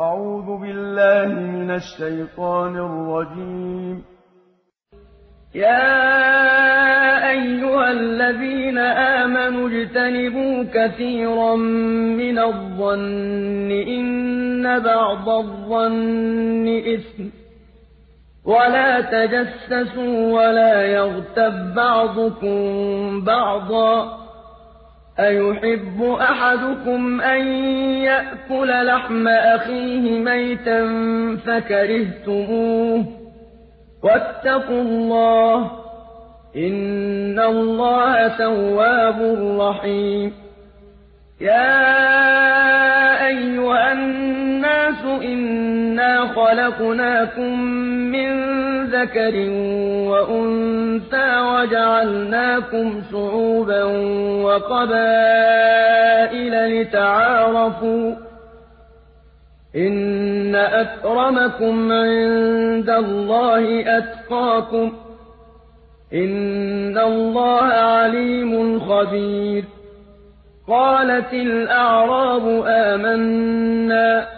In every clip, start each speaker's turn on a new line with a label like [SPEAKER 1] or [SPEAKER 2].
[SPEAKER 1] أعوذ بالله من الشيطان الرجيم يا أيها الذين آمنوا اجتنبوا كثيرا من الظن إن بعض الظن إثم ولا تجسسوا ولا يغتب بعضكم بعضا أَيُحِبُّ أَحَدُكُمْ أَن يَأْكُلَ لَحْمَ أَخِيهِ مَيْتًا فَكَرِهْتُمُوهُ ۚ وَاتَّقُوا اللَّهَ ۚ إِنَّ اللَّهَ تَوَّابٌ رَّحِيمٌ خَلَقْنَاكُم مِّن ذَكَرٍ وَأُنثَىٰ وَجَعَلْنَاكُمْ شُعُوبًا وَقَبَائِلَ لِتَعَارَفُوا ۚ إِنَّ أَكْرَمَكُمْ عِندَ اللَّهِ أَتْقَاكُمْ ۚ إِنَّ اللَّهَ عَلِيمٌ خَبِيرٌ قَالَتِ الْأَعْرَابُ آمَنَّا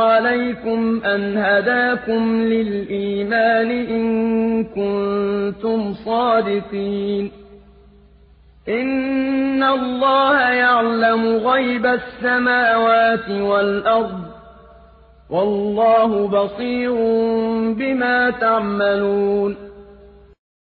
[SPEAKER 1] عَلَيْكُمْ أَنْ هَدَاكُمْ لِلْإِيمَانِ إِن كُنتُمْ صَادِقِينَ إِنَّ اللَّهَ يَعْلَمُ غَيْبَ السَّمَاوَاتِ وَالْأَرْضِ ۚ وَاللَّهُ بَصِيرٌ بِمَا تَعْمَلُونَ